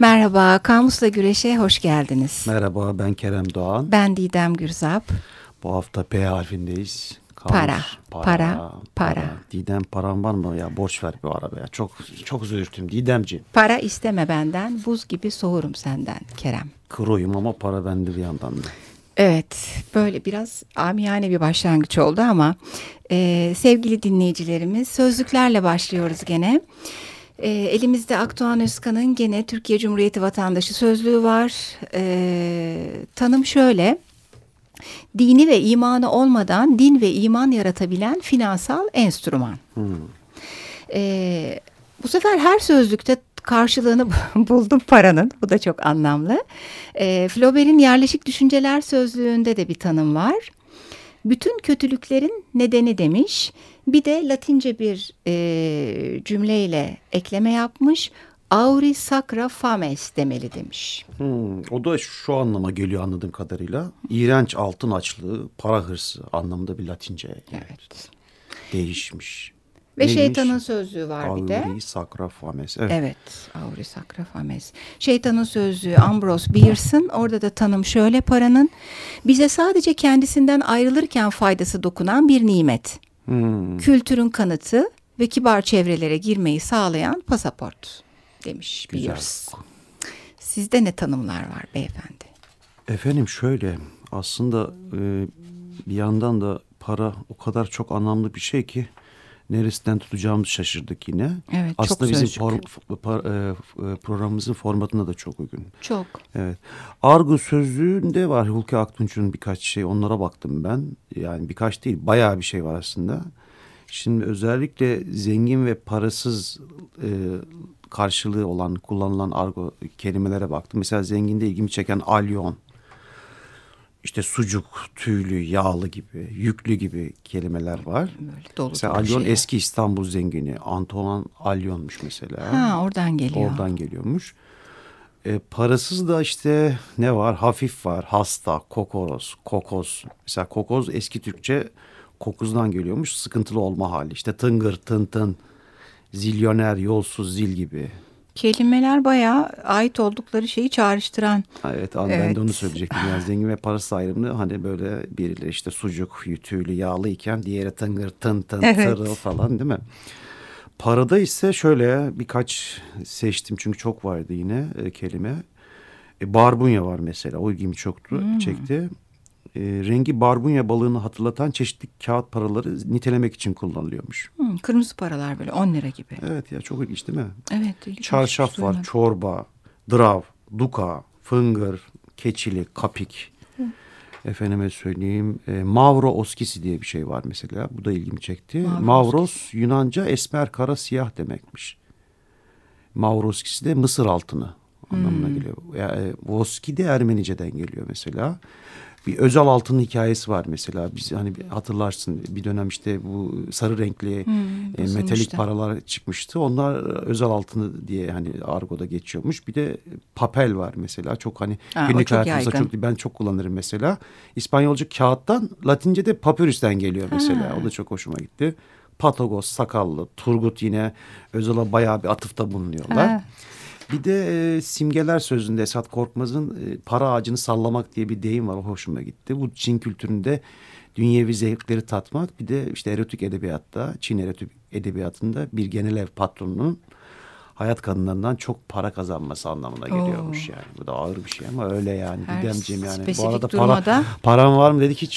Merhaba, Kamusla Güreş'e hoş geldiniz. Merhaba, ben Kerem Doğan. Ben Didem Gürzap. Bu hafta P harfindeyiz. Kamus, para, para, para, para. Didem param var mı ya? Borç ver bir arabaya. Çok çok zürtüm Didemciğim. Para isteme benden, buz gibi soğurum senden Kerem. Kuruyum ama para bende bir yandan da. Evet, böyle biraz amiyane bir başlangıç oldu ama e, sevgili dinleyicilerimiz sözlüklerle başlıyoruz gene. E, elimizde Akdoğan Özkan'ın gene Türkiye Cumhuriyeti vatandaşı sözlüğü var. E, tanım şöyle. Dini ve imanı olmadan din ve iman yaratabilen finansal enstrüman. Hmm. E, bu sefer her sözlükte karşılığını buldum paranın. Bu da çok anlamlı. E, Flaubert'in yerleşik düşünceler sözlüğünde de bir tanım var. Bütün kötülüklerin nedeni demiş. Bir de Latince bir e, cümleyle ekleme yapmış. Auri sacra fames demeli demiş. Hmm, o da şu anlama geliyor anladığım kadarıyla. İğrenç altın açlığı, para hırsı anlamında bir Latince. Evet. Değişmiş. Ve Neymiş? şeytanın sözlüğü var Auri bir de. Auri sacra fames. Evet. evet. Auri sacra fames. Şeytanın sözlüğü Ambrose Bierce'ın. Orada da tanım şöyle paranın. Bize sadece kendisinden ayrılırken faydası dokunan bir nimet. Hmm. Kültürün kanıtı ve kibar çevrelere girmeyi sağlayan pasaport demiş Güzel. Beers. Sizde ne tanımlar var beyefendi? Efendim şöyle aslında e, bir yandan da para o kadar çok anlamlı bir şey ki neresinden tutacağımızı şaşırdık yine. Evet, Aslında çok bizim por, por, e, e, programımızın formatına da çok uygun. Çok. Evet. Argo sözlüğünde var Hulki Aktunç'un birkaç şey onlara baktım ben. Yani birkaç değil bayağı bir şey var aslında. Şimdi özellikle zengin ve parasız e, karşılığı olan kullanılan argo kelimelere baktım. Mesela zenginde ilgimi çeken alyon işte sucuk, tüylü, yağlı gibi, yüklü gibi kelimeler var. Böyle dolu mesela Alyon şey. eski İstanbul zengini. Antoine Alyon'muş mesela. Ha oradan geliyor. Oradan geliyormuş. E, parasız da işte ne var? Hafif var, hasta, kokoros, kokoz. Mesela kokoz eski Türkçe kokuzdan geliyormuş. Sıkıntılı olma hali. İşte tıngır, tın tın, zilyoner, yolsuz, zil gibi. Kelimeler bayağı ait oldukları şeyi çağrıştıran. Evet, evet. ben de onu söyleyecektim. Yani zengin ve parasız ayrımını hani böyle birileri işte sucuk, tüylü, yağlı iken diğeri tıngır, tın tın, evet. tırıl falan değil mi? Parada ise şöyle birkaç seçtim çünkü çok vardı yine e, kelime. E, barbunya var mesela o ilgimi çoktu, hmm. çekti e, rengi barbunya balığını hatırlatan çeşitli kağıt paraları nitelemek için kullanılıyormuş. Hmm, kırmızı paralar böyle 10 lira gibi. Evet ya çok ilginç değil mi? Evet. Ilginç, Çarşaf var, çorba, drav, duka, fıngır, keçili, kapik. Hı. Efendime söyleyeyim e, Mavro oskisi diye bir şey var mesela. Bu da ilgimi çekti. Mavro Mavros Yunanca esmer kara siyah demekmiş. Mavroskisi de Mısır altını anlamına hmm. geliyor. Yani, Voski de Ermenice'den geliyor mesela bir Özal Altın'ın hikayesi var mesela. Biz hani hatırlarsın bir dönem işte bu sarı renkli hmm, e, metalik paralar çıkmıştı. Onlar Özal Altını diye hani argoda geçiyormuş. Bir de papel var mesela. Çok hani ha, günlük çok hayatımızda yaygın. çok ben çok kullanırım mesela. İspanyolca kağıttan Latince'de papyrus'ten geliyor mesela. Ha. O da çok hoşuma gitti. Patagos, Sakallı, Turgut yine Özal'a bayağı bir atıfta bulunuyorlar. Ha. Bir de e, simgeler sözünde Esat Korkmaz'ın e, para ağacını sallamak diye bir deyim var. O hoşuma gitti. Bu Çin kültüründe dünyevi zevkleri tatmak. Bir de işte erotik edebiyatta, Çin erotik edebiyatında bir genel ev patronunun hayat kadınlarından çok para kazanması anlamına geliyormuş Oo. yani. Bu da ağır bir şey ama öyle yani. Her Didemciğim yani. Bu arada durmada, para, param var mı dedik hiç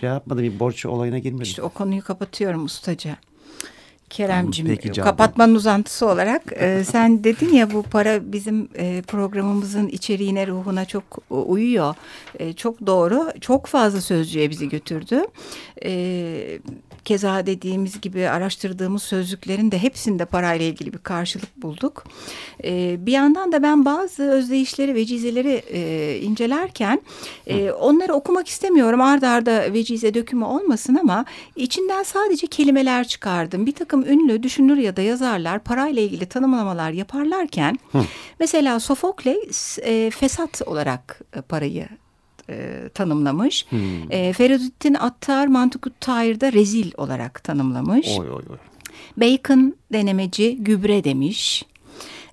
şey yapmadı bir borç olayına girmedi. İşte o konuyu kapatıyorum ustaca. Keremcim kapatmanın uzantısı olarak e, sen dedin ya bu para bizim e, programımızın içeriğine ruhuna çok uyuyor. E, çok doğru. Çok fazla sözcüğe bizi götürdü. E, keza dediğimiz gibi araştırdığımız sözlüklerin de hepsinde parayla ilgili bir karşılık bulduk. E, bir yandan da ben bazı özdeyişleri, vecizeleri e, incelerken e, onları okumak istemiyorum. Arda arda vecize dökümü olmasın ama içinden sadece kelimeler çıkardım. Bir takım ünlü düşünür ya da yazarlar parayla ilgili tanımlamalar yaparlarken Hı. mesela Sofokles e, fesat olarak e, parayı e, tanımlamış. Hmm. E, Feridüddin Attar Mantukut Tahir'de rezil olarak tanımlamış. Oy, oy, oy. Bacon denemeci gübre demiş.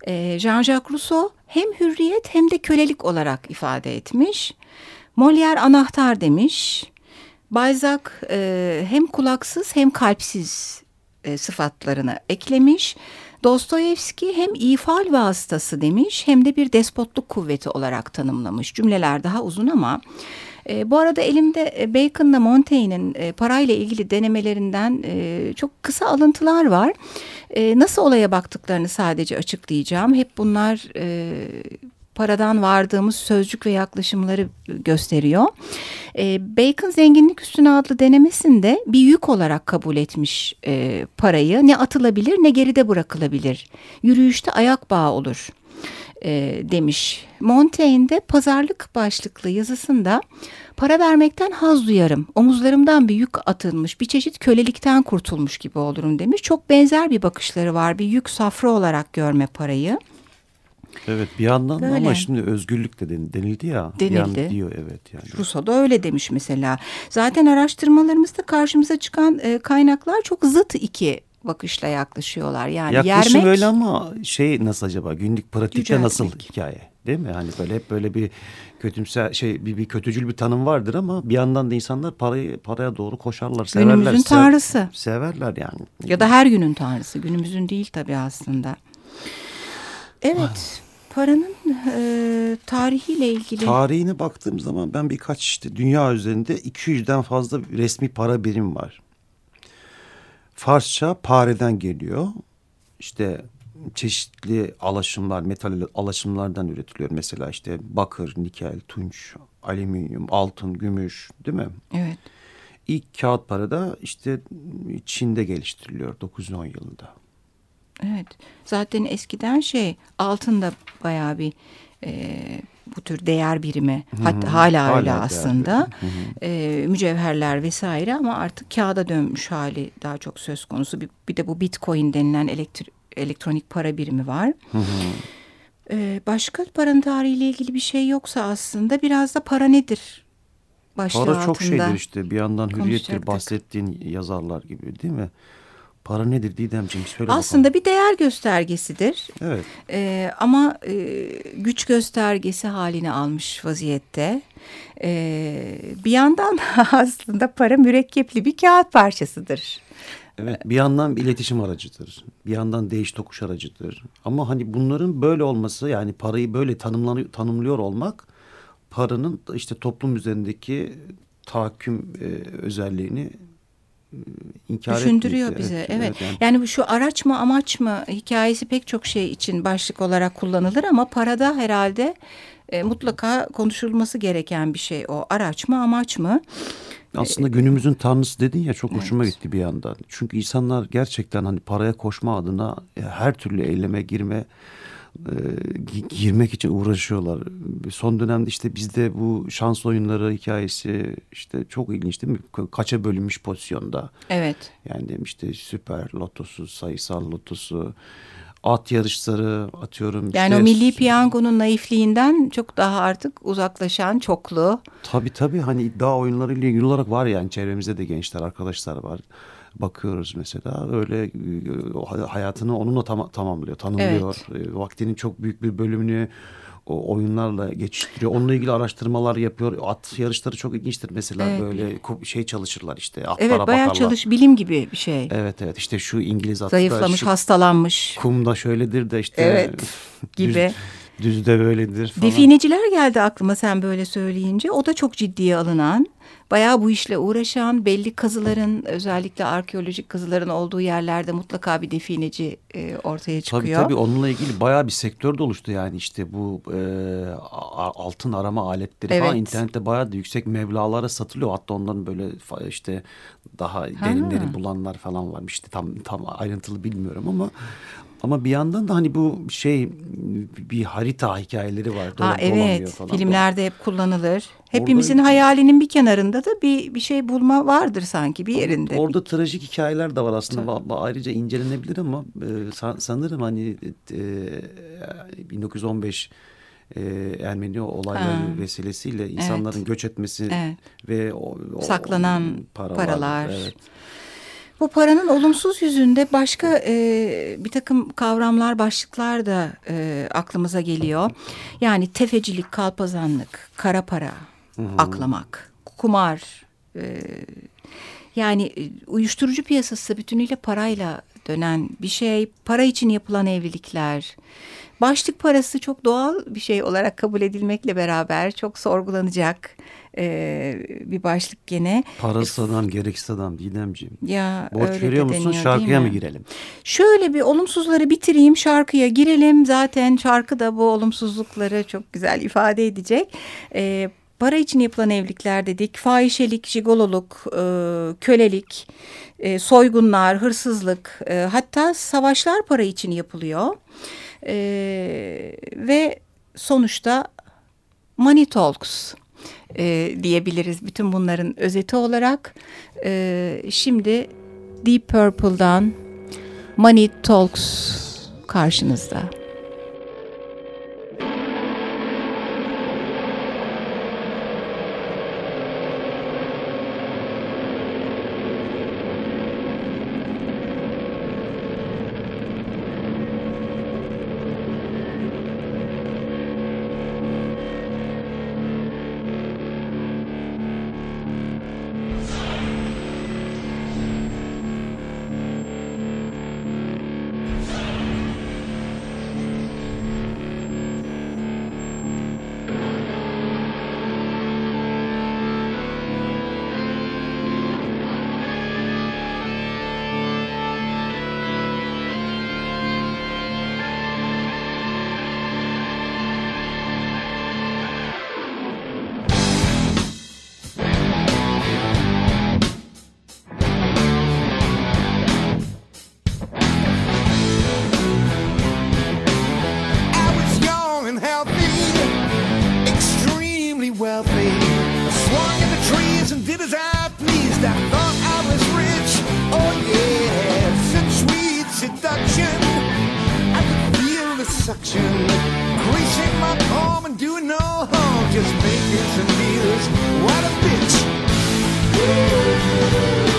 E, Jean-Jacques Rousseau hem hürriyet hem de kölelik olarak ifade etmiş. Molière anahtar demiş. Balzac e, hem kulaksız hem kalpsiz e, sıfatlarını eklemiş. Dostoyevski hem ifal vasıtası demiş hem de bir despotluk kuvveti olarak tanımlamış. Cümleler daha uzun ama e, bu arada elimde e, Bacon'la Montaigne'in e, parayla ilgili denemelerinden e, çok kısa alıntılar var. E, nasıl olaya baktıklarını sadece açıklayacağım. Hep bunlar e, paradan vardığımız sözcük ve yaklaşımları gösteriyor. E, Bacon Zenginlik Üstüne adlı denemesinde bir yük olarak kabul etmiş e, parayı. Ne atılabilir ne geride bırakılabilir. Yürüyüşte ayak bağı olur e, demiş. Montaigne'de pazarlık başlıklı yazısında para vermekten haz duyarım. Omuzlarımdan bir yük atılmış, bir çeşit kölelikten kurtulmuş gibi olurum demiş. Çok benzer bir bakışları var. Bir yük safra olarak görme parayı. Evet bir yandan Böyle. ama şimdi özgürlük de denildi ya. Denildi. diyor evet yani. Rousseau da öyle demiş mesela. Zaten araştırmalarımızda karşımıza çıkan e, kaynaklar çok zıt iki bakışla yaklaşıyorlar. Yani Yaklaşım yermek, öyle ama şey nasıl acaba günlük pratikte yüceltmek. nasıl hikaye değil mi? Hani böyle hep böyle bir kötümser şey bir, bir kötücül bir tanım vardır ama bir yandan da insanlar parayı paraya doğru koşarlar, severler. Günümüzün tanrısı. Severler yani. Ya da her günün tanrısı. Günümüzün değil tabii aslında. Evet. Paranın e, tarihiyle ilgili. Tarihine baktığım zaman ben birkaç işte dünya üzerinde 200'den fazla resmi para birim var. Farsça pareden geliyor. İşte çeşitli alaşımlar, metal alaşımlardan üretiliyor. Mesela işte bakır, nikel, tunç, alüminyum, altın, gümüş değil mi? Evet. İlk kağıt para da işte Çin'de geliştiriliyor 910 yılında. Evet. Zaten eskiden şey altın da bayağı bir e, bu tür değer birimi hatta hala, hala öyle aslında. e, mücevherler vesaire ama artık kağıda dönmüş hali daha çok söz konusu. Bir, bir de bu bitcoin denilen elektri, elektronik para birimi var. E, başka paranın tarihiyle ilgili bir şey yoksa aslında biraz da para nedir başlığı Para çok şeydir işte. Bir yandan hürriyettir bahsettiğin yazarlar gibi değil mi? Para nedir Didemciğim? Söyle Aslında bakalım. bir değer göstergesidir. Evet. Ee, ama e, güç göstergesi halini almış vaziyette. Ee, bir yandan aslında para mürekkepli bir kağıt parçasıdır. Evet bir yandan bir iletişim aracıdır. Bir yandan değiş tokuş aracıdır. Ama hani bunların böyle olması yani parayı böyle tanımlıyor olmak paranın işte toplum üzerindeki tahakküm e, özelliğini inkar Düşündürüyor bize. Evet. evet. Yani. yani bu şu araç mı amaç mı hikayesi pek çok şey için başlık olarak kullanılır ama parada herhalde e, mutlaka konuşulması gereken bir şey o. Araç mı amaç mı? Aslında günümüzün tanrısı dedin ya çok hoşuma evet. gitti bir yandan. Çünkü insanlar gerçekten hani paraya koşma adına e, her türlü eyleme girme girmek için uğraşıyorlar. Son dönemde işte bizde bu şans oyunları hikayesi işte çok ilginç değil mi? Kaça bölünmüş pozisyonda. Evet. Yani demişti süper lotosu, sayısal lotosu, at yarışları atıyorum. Yani işte, o milli piyangonun naifliğinden çok daha artık uzaklaşan çoklu. Tabii tabii hani iddia oyunlarıyla ilgili olarak var yani çevremizde de gençler arkadaşlar var bakıyoruz mesela öyle e, hayatını onunla tam, tamamlıyor, tanımlıyor. Evet. E, vaktinin çok büyük bir bölümünü o oyunlarla geçiştiriyor. Onunla ilgili araştırmalar yapıyor. At yarışları çok ilginçtir mesela evet. böyle şey çalışırlar işte atlara Evet bayağı bakarlar. çalış bilim gibi bir şey. Evet evet işte şu İngiliz atı Zayıflamış, şu, hastalanmış. Kumda şöyledir de işte. Evet gibi. Düz, düzde böyledir falan. Defineciler geldi aklıma sen böyle söyleyince. O da çok ciddiye alınan bayağı bu işle uğraşan belli kazıların özellikle arkeolojik kazıların olduğu yerlerde mutlaka bir defineci e, ortaya çıkıyor. Tabii tabii onunla ilgili bayağı bir sektör de oluştu yani işte bu e, altın arama aletleri evet. falan internette bayağı da yüksek meblalara satılıyor. Hatta onların böyle işte daha derinleri bulanlar falan varmış. İşte tam tam ayrıntılı bilmiyorum ama ama bir yandan da hani bu şey bir harita hikayeleri var. Ha, evet falan. filmlerde hep kullanılır. Hepimizin orada, hayalinin bir kenarında da bir bir şey bulma vardır sanki bir yerinde. Orada trajik hikayeler de var aslında Tabii. ayrıca incelenebilir ama e, sanırım hani e, 1915 e, Ermeni olayları ha. vesilesiyle insanların evet. göç etmesi evet. ve o, o, saklanan paralar. paralar. Evet. Bu paranın olumsuz yüzünde başka e, bir takım kavramlar, başlıklar da e, aklımıza geliyor. Yani tefecilik, kalpazanlık, kara para, Hı -hı. aklamak, kumar. E, yani e, uyuşturucu piyasası bütünüyle parayla dönen bir şey. Para için yapılan evlilikler. Başlık parası çok doğal bir şey olarak kabul edilmekle beraber çok sorgulanacak e, bir başlık gene. Parası adam gereksiz adam Didemciğim. Ya, Borç veriyor musun deniyor, şarkıya mı girelim? Şöyle bir olumsuzları bitireyim şarkıya girelim. Zaten şarkı da bu olumsuzlukları çok güzel ifade edecek. E, para için yapılan evlilikler dedik. Fahişelik, jigololuk, e, kölelik, e, soygunlar, hırsızlık e, hatta savaşlar para için yapılıyor. E, ve sonuçta money talks e, diyebiliriz bütün bunların özeti olarak. E, şimdi Deep Purple'dan Money Talks karşınızda. suction, greasing my palm and doing no harm, just making some deals. What a bitch!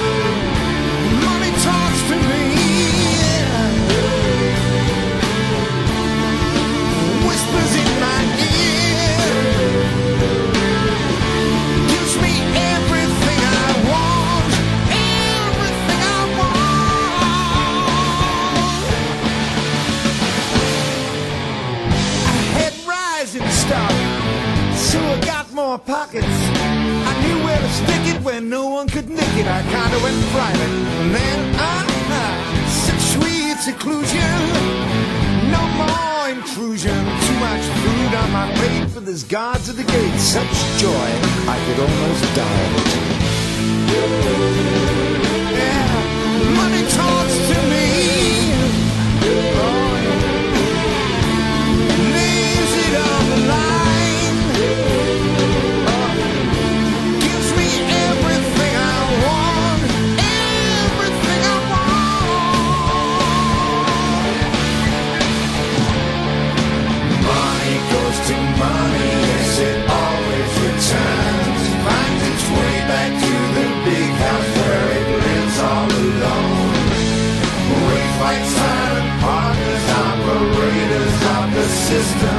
my pockets. I knew where to stick it when no one could nick it. I kinda went private. And then I, I said sweet seclusion. No more intrusion. Too much food on my plate for this guards at the gate. Such joy, I could almost die. Yeah, money talk. Pikes and partners, operators of the system.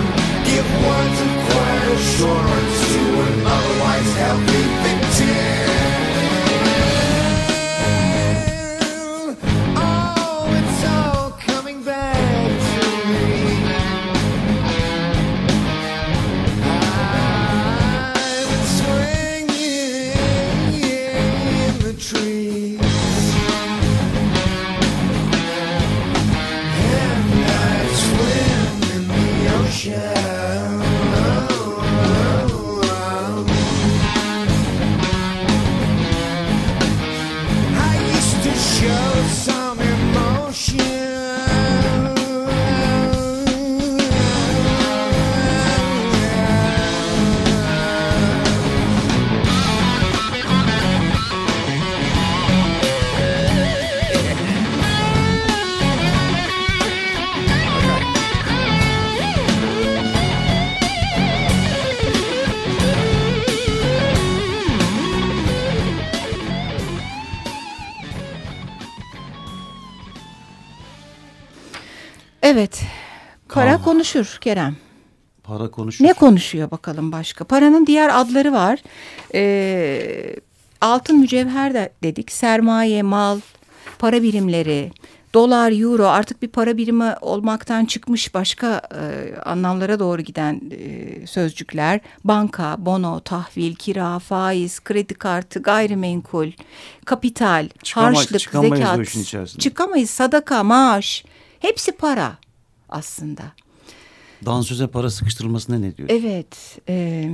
Evet. Para Aa. konuşur Kerem. Para konuşur. Ne konuşuyor bakalım başka? Paranın diğer adları var. Ee, altın mücevher de dedik. Sermaye, mal, para birimleri, dolar, euro artık bir para birimi olmaktan çıkmış başka e, anlamlara doğru giden e, sözcükler. Banka, bono, tahvil, kira, faiz, kredi kartı, gayrimenkul, kapital, Çıkama, harçlık, zekat. Çıkamayız. Sadaka, maaş. Hepsi para aslında. Dansöze para sıkıştırılmasına ne diyor? Evet. E,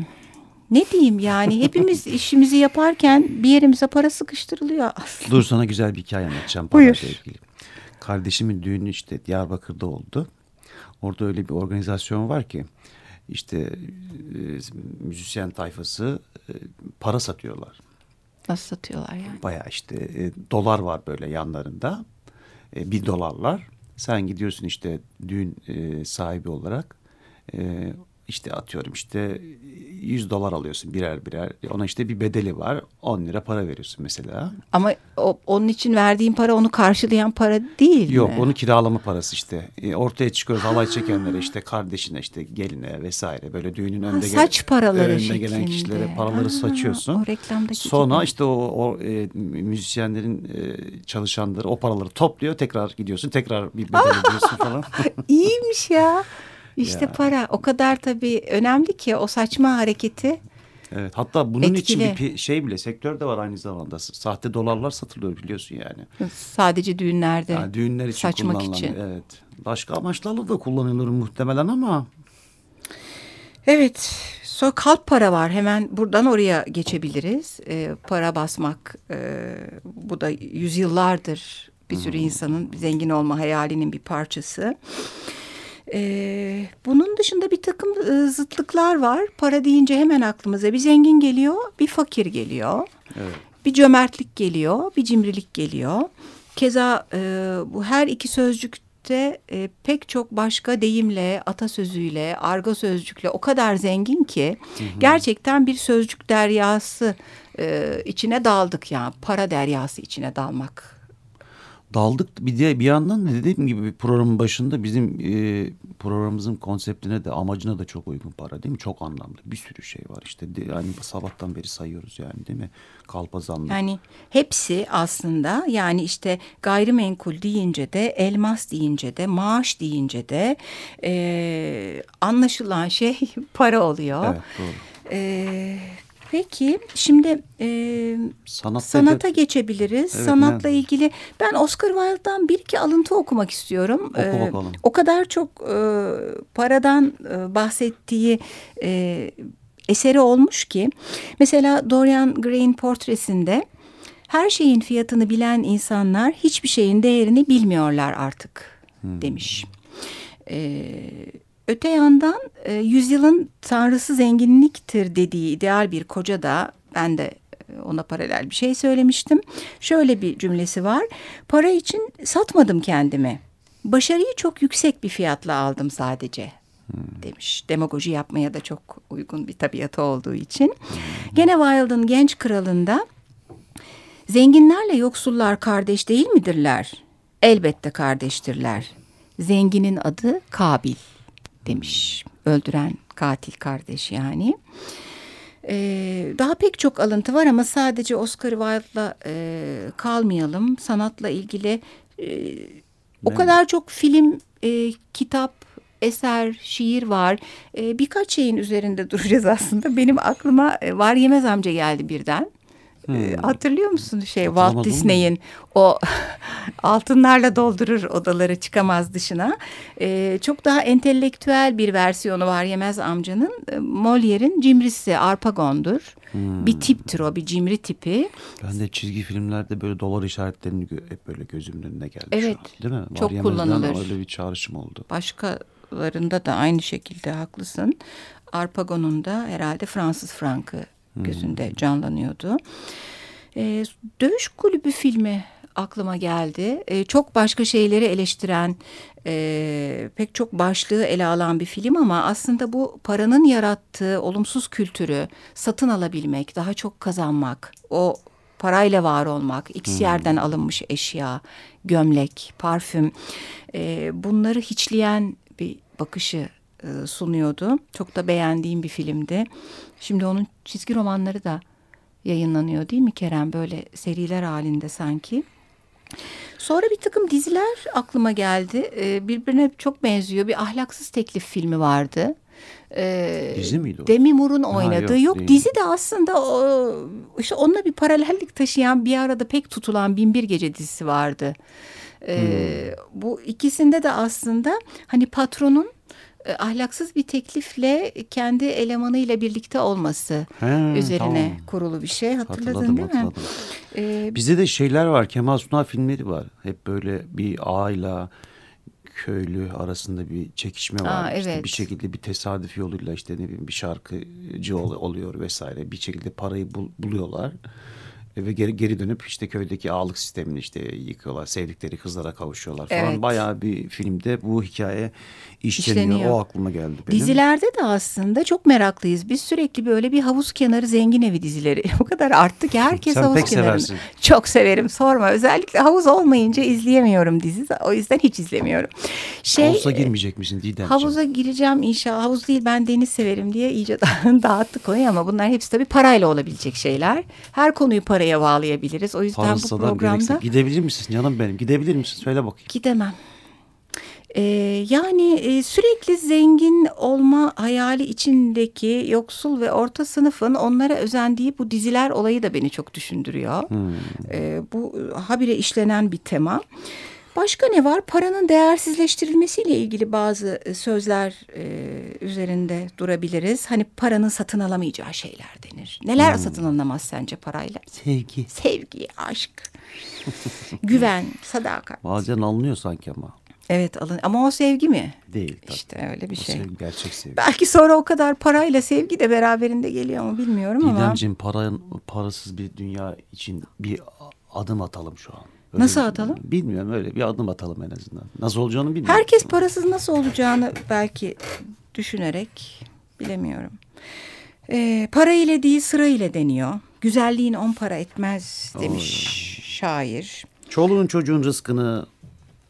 ne diyeyim yani hepimiz işimizi yaparken bir yerimize para sıkıştırılıyor aslında. Dur sana güzel bir hikaye anlatacağım. Buyur. Ilgili. Kardeşimin düğünü işte Diyarbakır'da oldu. Orada öyle bir organizasyon var ki işte e, müzisyen tayfası e, para satıyorlar. Nasıl satıyorlar yani? Baya işte e, dolar var böyle yanlarında. E, bir dolarlar. Sen gidiyorsun işte düğün e, sahibi olarak. E, işte atıyorum işte 100 dolar alıyorsun birer birer. Ona işte bir bedeli var. 10 lira para veriyorsun mesela. Ama o, onun için verdiğin para onu karşılayan para değil Yok, mi? Yok onu kiralama parası işte. E, ortaya çıkıyoruz halay çekenlere işte kardeşine işte geline vesaire böyle düğünün önünde, ha, saç paraları önünde gelen kişilere paraları ha, saçıyorsun. O reklamdaki Sonra gibi. işte o, o e, müzisyenlerin e, çalışanları o paraları topluyor. Tekrar gidiyorsun tekrar bir bedel ödüyorsun falan. İyiymiş ya. İşte ya. para o kadar tabii önemli ki o saçma hareketi. Evet hatta bunun etkili. için bir şey bile sektör de var aynı zamanda. Sahte dolarlar satılıyor biliyorsun yani. Sadece düğünlerde. Yani düğünler için saçmak için. Evet. Başka amaçlarla da kullanılır muhtemelen ama. Evet. Sonra kalp para var. Hemen buradan oraya geçebiliriz. Ee, para basmak. E, bu da yüzyıllardır bir sürü insanın zengin olma hayalinin bir parçası. Ee, bunun dışında bir takım e, zıtlıklar var. Para deyince hemen aklımıza bir zengin geliyor, bir fakir geliyor. Evet. Bir cömertlik geliyor, bir cimrilik geliyor. Keza e, bu her iki sözcükte e, pek çok başka deyimle, atasözüyle, argo sözcükle o kadar zengin ki hı hı. gerçekten bir sözcük deryası e, içine daldık yani para deryası içine dalmak daldık bir de bir yandan da dediğim gibi programın başında bizim e, programımızın konseptine de amacına da çok uygun para değil mi? Çok anlamlı bir sürü şey var işte de, yani sabahtan beri sayıyoruz yani değil mi? Kalpazanlık. Yani hepsi aslında yani işte gayrimenkul deyince de elmas deyince de maaş deyince de e, anlaşılan şey para oluyor. Evet doğru. E, Peki şimdi e, Sanat sanata de... geçebiliriz. Evet, Sanatla ne? ilgili ben Oscar Wilde'dan bir iki alıntı okumak istiyorum. Oku ee, bakalım. O kadar çok e, paradan e, bahsettiği e, eseri olmuş ki. Mesela Dorian Gray'in portresinde her şeyin fiyatını bilen insanlar hiçbir şeyin değerini bilmiyorlar artık hmm. demiş. Evet Öte yandan e, yüzyılın tanrısı zenginliktir dediği ideal bir koca da ben de e, ona paralel bir şey söylemiştim. Şöyle bir cümlesi var. Para için satmadım kendimi. Başarıyı çok yüksek bir fiyatla aldım sadece hmm. demiş. Demagoji yapmaya da çok uygun bir tabiatı olduğu için. Gene Wilde'ın Genç Kralı'nda zenginlerle yoksullar kardeş değil midirler? Elbette kardeştirler. Zenginin adı Kabil demiş. Öldüren katil kardeş yani. Ee, daha pek çok alıntı var ama sadece Oscar Wilde'la e, kalmayalım. Sanatla ilgili e, o kadar çok film, e, kitap, eser, şiir var. E, birkaç şeyin üzerinde duracağız aslında. Benim aklıma e, Var Yemez amca geldi birden. Hmm. Hatırlıyor musun şey Walt Disney'in o altınlarla doldurur odaları çıkamaz dışına. Ee, çok daha entelektüel bir versiyonu var Yemez amcanın. Molière'in cimrisi Arpagon'dur. Hmm. Bir tiptir o bir cimri tipi. Ben de çizgi filmlerde böyle dolar işaretlerini hep böyle gözümün önüne geldi evet, Değil mi? Çok Var kullanılır. Öyle bir çağrışım oldu. Başkalarında da aynı şekilde haklısın. Arpagon'un da herhalde Fransız frankı gözünde canlanıyordu. E, Dövüş Kulübü filmi aklıma geldi. E, çok başka şeyleri eleştiren, e, pek çok başlığı ele alan bir film ama aslında bu paranın yarattığı olumsuz kültürü satın alabilmek, daha çok kazanmak, o parayla var olmak, X hmm. yerden alınmış eşya, gömlek, parfüm e, bunları hiçleyen bir bakışı e, sunuyordu. Çok da beğendiğim bir filmdi. Şimdi onun çizgi romanları da yayınlanıyor değil mi Kerem? Böyle seriler halinde sanki. Sonra bir takım diziler aklıma geldi. Ee, birbirine çok benziyor. Bir ahlaksız teklif filmi vardı. Ee, dizi miydi o? Demi Moore'un oynadığı. Ha, yok, yok dizi de aslında o, işte onunla bir paralellik taşıyan bir arada pek tutulan Binbir Gece dizisi vardı. Ee, hmm. Bu ikisinde de aslında hani patronun e, ahlaksız bir teklifle kendi elemanıyla birlikte olması He, üzerine tamam. kurulu bir şey. Hatırladın hatırladım, değil hatırladım. mi? Ee, Bizde de şeyler var. Kemal Sunal filmleri var. Hep böyle bir ağayla köylü arasında bir çekişme var. Aa, evet. İşte bir şekilde bir tesadüf yoluyla işte ne bileyim bir şarkıcı oluyor vesaire. Bir şekilde parayı bul, buluyorlar ve geri, geri dönüp işte köydeki ağalık sistemini işte yıkıyorlar. Sevdikleri kızlara kavuşuyorlar falan. Evet. Bayağı bir filmde bu hikaye işleniyor. işleniyor. O aklıma geldi benim. Dizilerde de aslında çok meraklıyız. Biz sürekli böyle bir havuz kenarı zengin evi dizileri. o kadar arttı ki herkes Sen havuz pek kenarını. Seversin. Çok severim sorma. Özellikle havuz olmayınca izleyemiyorum dizi. O yüzden hiç izlemiyorum. Şey, Havuza girmeyecek misin Didemciğim? Havuza gireceğim inşallah. Havuz değil ben deniz severim diye iyice dağıttık konuyu ama bunlar hepsi tabii parayla olabilecek şeyler. Her konuyu paraya paraya bağlayabiliriz. O yüzden Fazladan bu programda... Gerekse. Gidebilir misin canım benim? Gidebilir misin? Söyle bakayım. Gidemem. Ee, yani e, sürekli zengin olma hayali içindeki yoksul ve orta sınıfın onlara özendiği bu diziler olayı da beni çok düşündürüyor. Hmm. Ee, bu habire işlenen bir tema. Başka ne var? Paranın değersizleştirilmesiyle ilgili bazı e, sözler e, üzerinde durabiliriz. Hani paranın satın alamayacağı şeyler denir. Neler hmm. satın alınamaz sence parayla? Sevgi. Sevgi, aşk, güven, sadakat. Bazen alınıyor sanki ama. Evet alın ama o sevgi mi? Değil. Tabii. İşte öyle bir o şey. Sevgi, gerçek sevgi. Belki sonra o kadar parayla sevgi de beraberinde geliyor mu bilmiyorum Didemciğim, ama. Didemciğim paranın parasız bir dünya için bir adım atalım şu an. Öyle nasıl atalım? Bilmiyorum öyle bir adım atalım en azından. Nasıl olacağını bilmiyorum. Herkes parasız nasıl olacağını belki düşünerek bilemiyorum. Ee, para ile değil sıra ile deniyor. Güzelliğin on para etmez demiş Oy. şair. Çoluğun çocuğun rızkını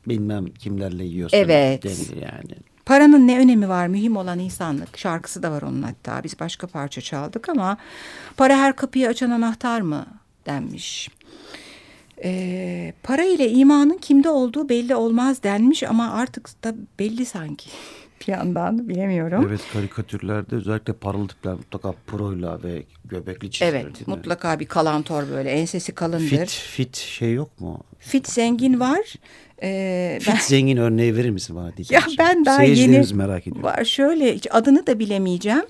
bilmem kimlerle yiyorsun. Evet. yani. Paranın ne önemi var? Mühim olan insanlık. Şarkısı da var onun hatta. Biz başka parça çaldık ama para her kapıyı açan anahtar mı denmiş. E, para ile imanın kimde olduğu belli olmaz denmiş ama artık da belli sanki bir yandan bilemiyorum. Evet karikatürlerde özellikle paralı tipler mutlaka proyla ve göbekli çizilir Evet mutlaka bir kalantor böyle ensesi kalındır. Fit, fit şey yok mu? Fit zengin var. Ee, Fit ben, zengin örneği verir misin bana diyeceğim. Ya ben daha yeni merak ediyorum. Var şöyle hiç adını da bilemeyeceğim.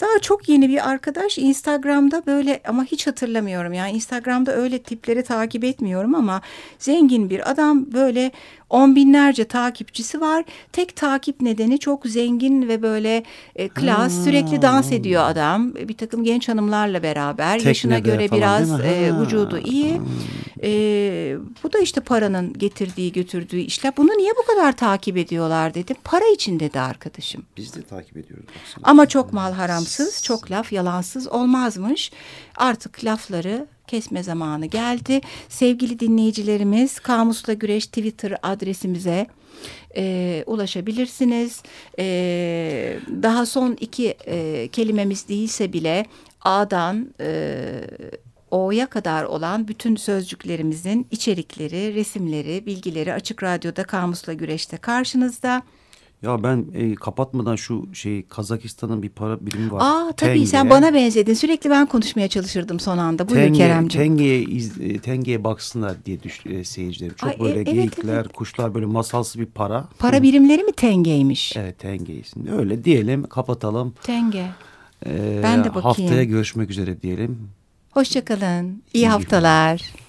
Daha çok yeni bir arkadaş Instagram'da böyle ama hiç hatırlamıyorum. Yani Instagram'da öyle tipleri takip etmiyorum ama zengin bir adam böyle on binlerce takipçisi var. Tek takip nedeni çok zengin ve böyle e, klas ha. sürekli dans ediyor adam. Bir takım genç hanımlarla beraber Teknede yaşına göre biraz e, vücudu iyi. E, bu da işte paranın getirdiği götürdüğü işler. Bunu niye bu kadar takip ediyorlar dedim. Para için dedi arkadaşım. Biz de takip ediyoruz. Aslında. Ama çok mal haramsız, çok laf yalansız olmazmış. Artık lafları kesme zamanı geldi. Sevgili dinleyicilerimiz Kamusla Güreş Twitter adresimize e, ulaşabilirsiniz. E, daha son iki e, kelimemiz değilse bile A'dan e, O'ya kadar olan bütün sözcüklerimizin içerikleri, resimleri, bilgileri Açık Radyo'da Kamusla Güreş'te karşınızda. Ya ben e, kapatmadan şu şey Kazakistan'ın bir para birimi var. Aa tabii tenge. sen bana benzedin. Sürekli ben konuşmaya çalışırdım son anda. Buyur tenge, Keremciğim. Tenge'ye iz, e, Tenge'ye baksınlar diye düş, e, seyircilerim. Çok Ay, böyle e, geyikler, evet. kuşlar böyle masalsı bir para. Para birimleri mi Tenge'ymiş? Evet Tenge isimli. Öyle diyelim kapatalım. Tenge. Ee, ben de bakayım. Haftaya görüşmek üzere diyelim. Hoşçakalın. İyi, İyi haftalar. Günler.